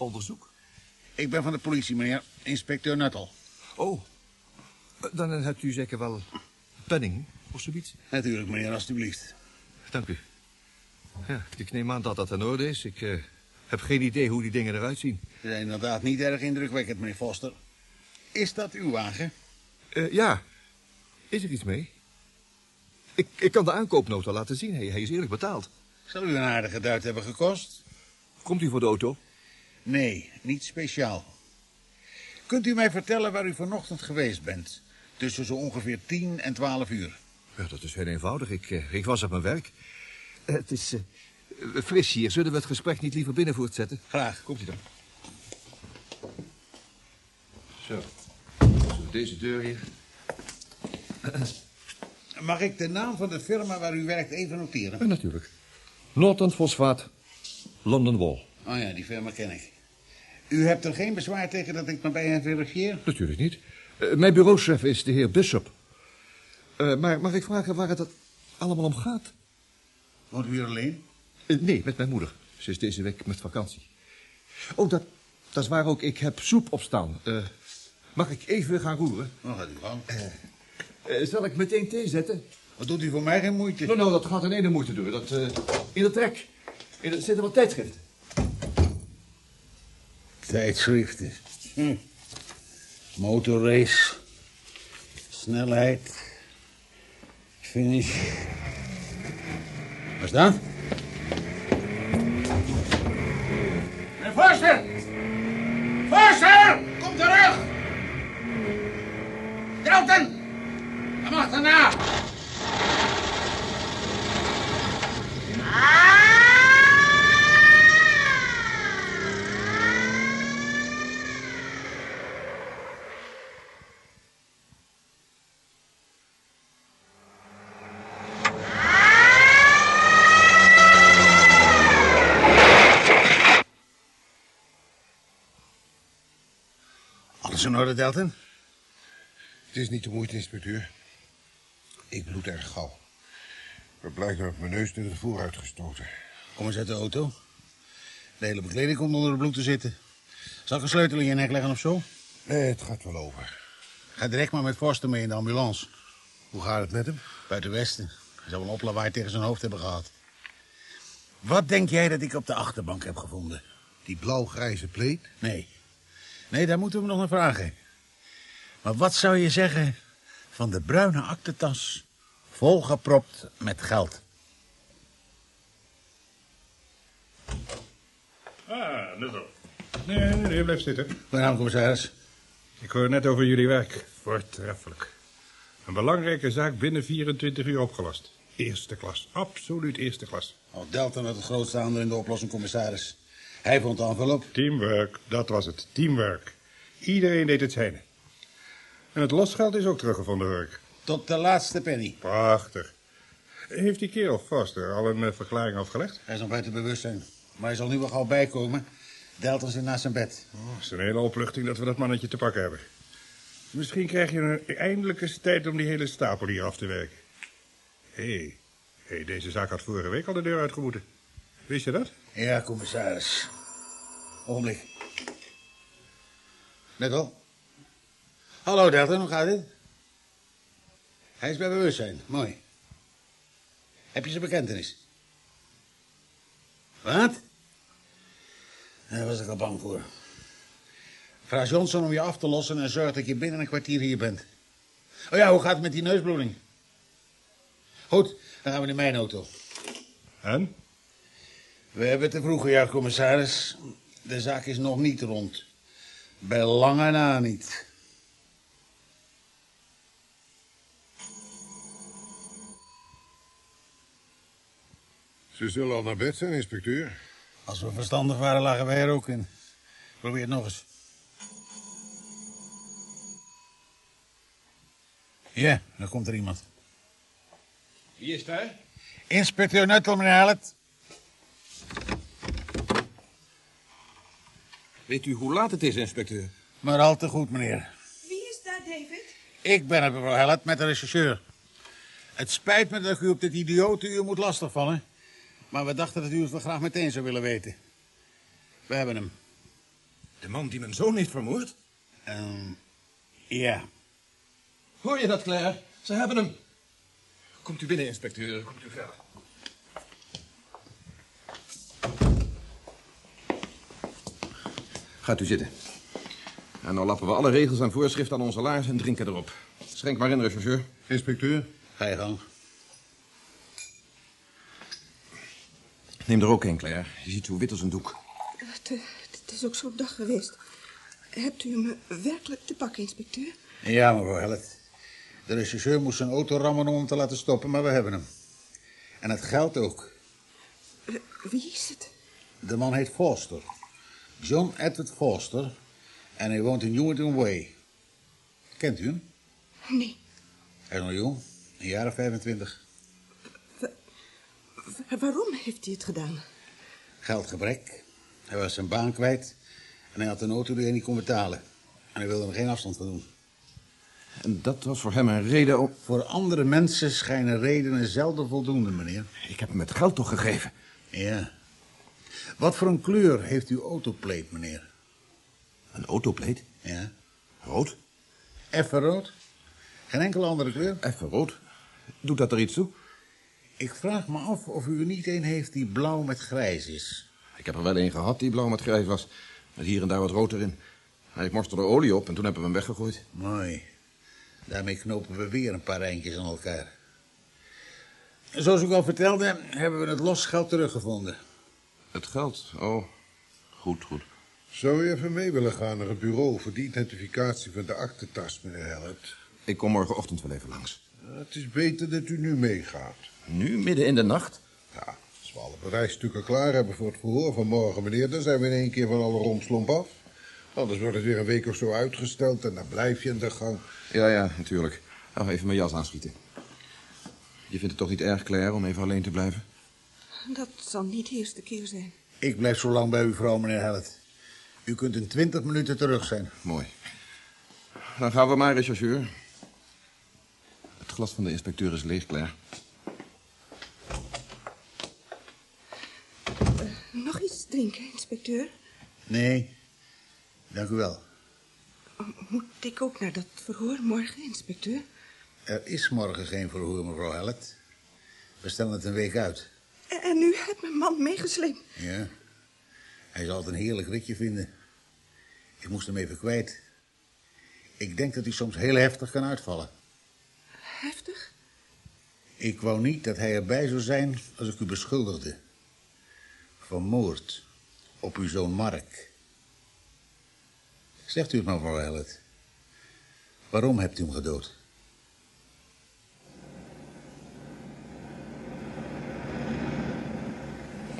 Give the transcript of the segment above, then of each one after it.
Onderzoek? Ik ben van de politie, meneer. Inspecteur Nuttel. Oh, dan hebt u zeker wel penning of zoiets? Natuurlijk, meneer, alstublieft. Dank u. Ja, ik neem aan dat dat in orde is. Ik eh, heb geen idee hoe die dingen eruit zien. Ze zijn inderdaad niet erg indrukwekkend, meneer Foster. Is dat uw wagen? Eh, ja. Is er iets mee? Ik, ik kan de aankoopnota laten zien. Hij, hij is eerlijk betaald. Zal u een aardige duit hebben gekost? Komt u voor de auto? Nee, niet speciaal. Kunt u mij vertellen waar u vanochtend geweest bent? Tussen zo ongeveer 10 en 12 uur. Ja, dat is heel eenvoudig. Ik, eh, ik was op mijn werk. Eh, het is eh, fris hier. Zullen we het gesprek niet liever binnen voortzetten? Graag. Komt u dan. Zo. Zo, deze deur hier. Mag ik de naam van de firma waar u werkt even noteren? Ja, natuurlijk. Norton Fosfaat, London Wall. Oh ja, die firma ken ik. U hebt er geen bezwaar tegen dat ik me bij hen verifieer? Natuurlijk niet. Eh, mijn bureauchef is de heer Bishop. Eh, maar mag ik vragen waar het dat allemaal om gaat? Woont u hier alleen? Eh, nee, met mijn moeder. Ze is deze week met vakantie. Oh, dat, dat is waar ook. Ik heb soep op staan. Mag ik even gaan roeren? Dan gaat u gang. Zal ik meteen thee zetten? Wat doet u voor mij geen moeite? Nou, nou, dat gaat in ene moeite doen. Dat, in de trek. In er zitten wat tijdschriften. Tijdschriften. Hm. Motorrace. Snelheid. Finish. Wat is dat? Meneer Forster! Forster! Kom terug! Delton! Kom achterna! Alles in orde, Delton? Het is niet de moeite, inspecteur. Ik bloed erg gauw. Maar blijkbaar heb ik mijn neus naar de voer uitgestoten. Kom eens uit de auto. De hele bekleding komt onder het bloed te zitten. Zal ik een sleutel in je nek leggen of zo? Nee, het gaat wel over. Ga direct maar met Forster mee in de ambulance. Hoe gaat het met hem? Buiten Westen. Hij zou een oplawaai tegen zijn hoofd hebben gehad. Wat denk jij dat ik op de achterbank heb gevonden? Die blauw-grijze pleet? Nee. Nee, daar moeten we nog naar vragen. Maar wat zou je zeggen van de bruine aktentas... volgepropt met geld? Ah, Nuttel. Nee, nee, nee, blijf zitten. Mijn commissaris. Ik hoor net over jullie werk. Voortreffelijk. Een belangrijke zaak binnen 24 uur opgelost. Eerste klas. Absoluut eerste klas. Oh, Delta met het grootste aandeel in de oplossing, commissaris. Hij vond de envelop. Teamwork, dat was het. Teamwork. Iedereen deed het zijne. En het losgeld is ook teruggevonden, hoor ik. Tot de laatste penny. Prachtig. Heeft die kerel Foster al een eh, verklaring afgelegd? Hij is nog buiten bewustzijn. Maar hij zal nu wel gauw bijkomen. Delta zit naast zijn bed. Oh, het is een hele opluchting dat we dat mannetje te pakken hebben. Misschien krijg je een, eindelijk eens tijd om die hele stapel hier af te werken. Hé, hey. hey, deze zaak had vorige week al de deur uitgemoeten. Wist je dat? Ja, commissaris. Ogenblik. Net al. Hallo, Delta, hoe gaat het? Hij is bij bewustzijn. Mooi. Heb je zijn bekentenis? Wat? Daar was ik al bang voor. Vraag Johnson om je af te lossen en zorg dat je binnen een kwartier hier bent. Oh ja, hoe gaat het met die neusbloeding? Goed, dan gaan we in mijn auto. En? We hebben te vroeg ja, commissaris. De zaak is nog niet rond. Bij lange na niet. Ze zullen al naar bed zijn, inspecteur. Als we verstandig waren, lagen wij er ook in. Probeer het nog eens. Ja, daar komt er iemand. Wie is daar? Inspecteur Nuttel, meneer Hellet. Weet u hoe laat het is, inspecteur? Maar al te goed, meneer. Wie is daar, David? Ik ben het, mevrouw Hellet, met de rechercheur. Het spijt me dat ik u op dit idiote uur moet lastigvallen. Maar we dachten dat u het wel graag meteen zou willen weten. We hebben hem. De man die mijn zoon heeft vermoord? Ehm, ja. Hoor je dat, Claire? Ze hebben hem. Komt u binnen, inspecteur. Komt u verder. Gaat u zitten. En dan lappen we alle regels en voorschriften aan onze laars en drinken erop. Schenk maar in, rechercheur. Inspecteur, Ga je gang. Neem er ook een, Claire. Je ziet zo wit als een doek. Het, eh, het is ook zo'n dag geweest. Hebt u me werkelijk te pakken, inspecteur? Ja, mevrouw Hellet. De rechercheur moest zijn auto rammen om hem te laten stoppen, maar we hebben hem. En het geld ook. Eh, wie is het? De man heet Foster. John Edward Foster. En hij woont in Newington Way. Kent u hem? Nee. Hij is nog jong. Een jaar of 25. Wa- waarom heeft hij het gedaan? Geldgebrek. Hij was zijn baan kwijt. En hij had een auto die hij niet kon betalen. En hij wilde er geen afstand van doen. En dat was voor hem een reden om... Voor andere mensen schijnen redenen zelden voldoende, meneer. Ik heb hem het geld toch gegeven? Ja. Wat voor een kleur heeft uw autoplate, meneer? Een autopleet? Ja. Rood? Effen rood? Geen enkele andere kleur? Even rood. Doet dat er iets toe? Ik vraag me af of u er niet een heeft die blauw met grijs is. Ik heb er wel een gehad die blauw met grijs was. Met hier en daar wat rood erin. Hij morste er olie op en toen hebben we hem weggegooid. Mooi. Daarmee knopen we weer een paar eindjes aan elkaar. Zoals ik al vertelde, hebben we het losgeld teruggevonden. Het geld? Oh, goed, goed. zou u even mee willen gaan naar het bureau voor de identificatie van de aktentas, meneer Hellet? Ik kom morgenochtend wel even langs. Het is beter dat u nu meegaat. Nu, midden in de nacht? Ja, als we alle bewijsstukken klaar hebben voor het verhoor van morgen, meneer, dan zijn we in één keer van alle rompslomp af. Anders wordt het weer een week of zo uitgesteld en dan blijf je in de gang. Ja, ja, natuurlijk. Nou, even mijn jas aanschieten. Je vindt het toch niet erg, Claire, om even alleen te blijven? Dat zal niet de eerste keer zijn. Ik blijf zo lang bij uw vrouw, meneer Hellet. U kunt in twintig minuten terug zijn. Mooi. Dan gaan we maar, rechercheur. Het glas van de inspecteur is leeg, Claire. Nog iets drinken, inspecteur? Nee, dank u wel. Moet ik ook naar dat verhoor morgen, inspecteur? Er is morgen geen verhoor, mevrouw Hellet. We stellen het een week uit. En, en u hebt mijn man meegesleept. Ja. Hij zal het een heerlijk ritje vinden. Ik moest hem even kwijt. Ik denk dat hij soms heel heftig kan uitvallen. Heftig? Ik wou niet dat hij erbij zou zijn als ik u beschuldigde. Van moord op uw zoon Mark. Zegt u het maar, mevrouw Hellet. Waarom hebt u hem gedood?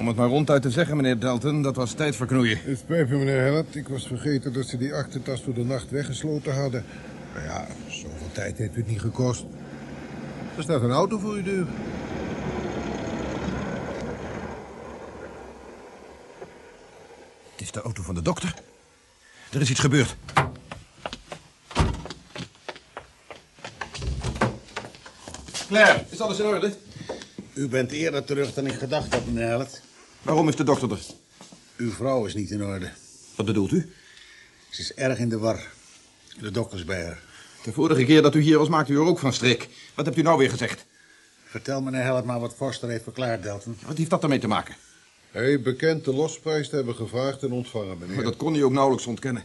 Om het maar ronduit te zeggen, meneer Dalton, dat was tijd verknoeien. Het spijt me, meneer Hellet. Ik was vergeten dat ze die aktentas voor de nacht weggesloten hadden. Maar ja, zoveel tijd heeft het niet gekost. Er staat een auto voor uw deur. Het is de auto van de dokter. Er is iets gebeurd. Claire, is alles in orde? U bent eerder terug dan ik gedacht had, meneer Hellet. Waarom is de dokter er? Uw vrouw is niet in orde. Wat bedoelt u? Ze is erg in de war. De dokter is bij haar. De vorige keer dat u hier was, maakte u er ook van strik. Wat hebt u nou weer gezegd? Vertel meneer Hellet maar wat Forster heeft verklaard, Delton. Wat heeft dat ermee te maken? Hij bekend de losprijs te hebben gevraagd en ontvangen, meneer. Maar dat kon hij ook nauwelijks ontkennen.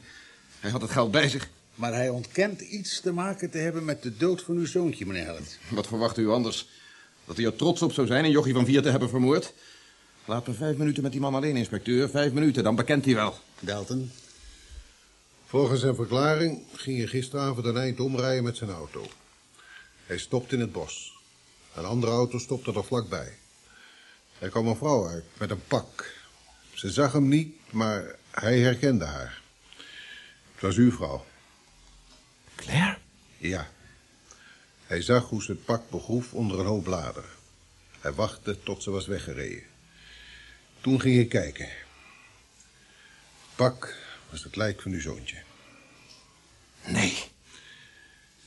Hij had het geld bij zich. Maar hij ontkent iets te maken te hebben met de dood van uw zoontje, meneer Hellet. Wat verwacht u anders? Dat hij er trots op zou zijn een jochie van vier te hebben vermoord? Laat me vijf minuten met die man alleen, inspecteur. Vijf minuten, dan bekent hij wel. Delton, Volgens zijn verklaring ging hij gisteravond een eind omrijden met zijn auto. Hij stopte in het bos. Een andere auto stopte er vlakbij. Er kwam een vrouw uit met een pak. Ze zag hem niet, maar hij herkende haar. Het was uw vrouw. Claire? Ja. Hij zag hoe ze het pak begroef onder een hoop bladeren. Hij wachtte tot ze was weggereden. Toen ging hij kijken. Pak was het lijk van uw zoontje. Nee.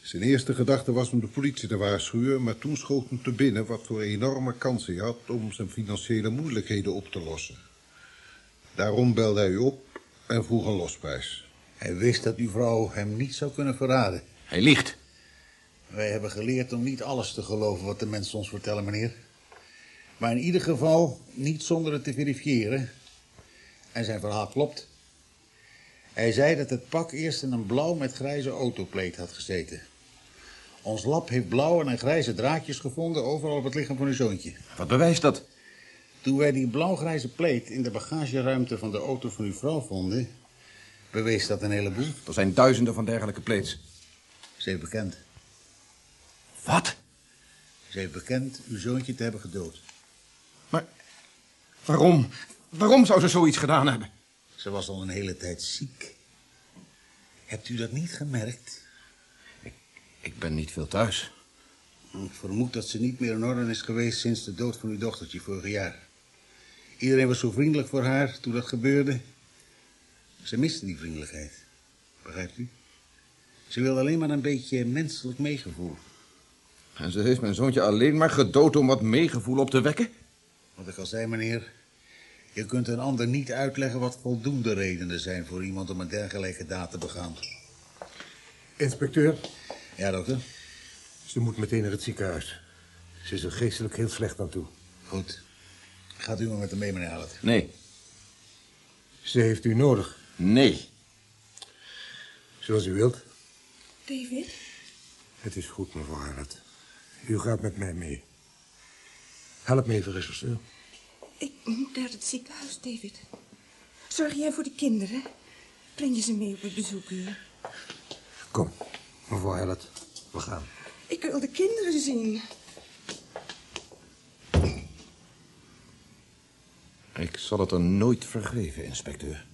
Zijn eerste gedachte was om de politie te waarschuwen, maar toen schoot hem te binnen wat voor enorme kansen hij had om zijn financiële moeilijkheden op te lossen. Daarom belde hij u op en vroeg een losprijs. Hij wist dat uw vrouw hem niet zou kunnen verraden. Hij liegt. Wij hebben geleerd om niet alles te geloven wat de mensen ons vertellen, meneer. Maar in ieder geval niet zonder het te verifiëren. En zijn verhaal klopt. Hij zei dat het pak eerst in een blauw met grijze autopleet had gezeten. Ons lab heeft blauwe en grijze draadjes gevonden overal op het lichaam van uw zoontje. Wat bewijst dat? Toen wij die blauw-grijze pleet in de bagageruimte van de auto van uw vrouw vonden... bewees dat een heleboel. Er zijn duizenden van dergelijke plates. Ze heeft bekend. Wat? Ze heeft bekend uw zoontje te hebben gedood. Waarom? Waarom zou ze zoiets gedaan hebben? Ze was al een hele tijd ziek. Hebt u dat niet gemerkt? Ik ben niet veel thuis. Ik vermoed dat ze niet meer in orde is geweest sinds de dood van uw dochtertje vorig jaar. Iedereen was zo vriendelijk voor haar toen dat gebeurde. Ze miste die vriendelijkheid. Begrijpt u? Ze wilde alleen maar een beetje menselijk meegevoel. En ze heeft mijn zoontje alleen maar gedood om wat meegevoel op te wekken? Wat ik al zei, meneer. Je kunt een ander niet uitleggen wat voldoende redenen zijn voor iemand om een dergelijke daad te begaan. Inspecteur, Ja, dokter? ze moet meteen naar het ziekenhuis. Ze is er geestelijk heel slecht aan toe. Goed. Gaat u maar met hem mee, meneer Hallett. Nee. Ze heeft u nodig, Nee. zoals u wilt. David? Het is goed, mevrouw Hallett. U gaat met mij mee. Help me even, regisseur. Ik moet naar het ziekenhuis, David. Zorg jij voor de kinderen? Breng je ze mee op het bezoekuur? Kom, mevrouw Hallett, we gaan. Ik wil de kinderen zien. Ik zal het er nooit vergeven, inspecteur.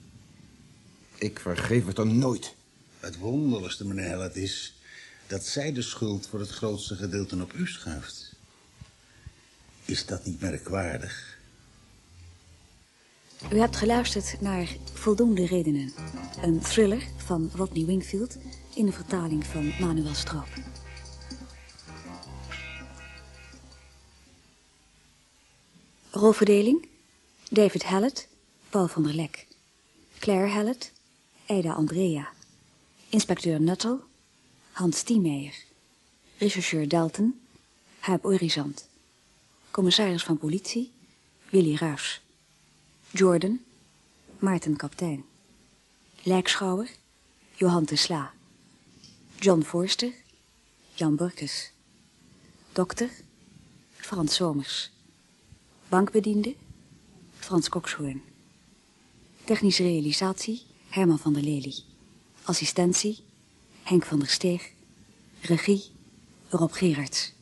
Ik vergeef het er nooit. Het wonderlijkste, meneer Hallett, is dat zij de schuld voor het grootste gedeelte op u schuift. Is dat niet merkwaardig? U hebt geluisterd naar Voldoende Redenen. Een thriller van Rodney Wingfield in de vertaling van Manuel Stroop. Rolverdeling. David Hallett, Paul van der Lek. Claire Hallett, Ada Andrea. Inspecteur Nuttall, Hans Stiemeyer. Rechercheur Dalton, Huip Orizant. Commissaris van politie, Willy Ruys. Jordan, Maarten Kaptein. Lijkschouwer, Johan de Sla. John Forster, Jan Burkes. Dokter, Frans Somers. Bankbediende, Frans Kokshoorn. Technische realisatie, Herman van der Lely. Assistentie, Henk van der Steeg. Regie, Rob Gerards.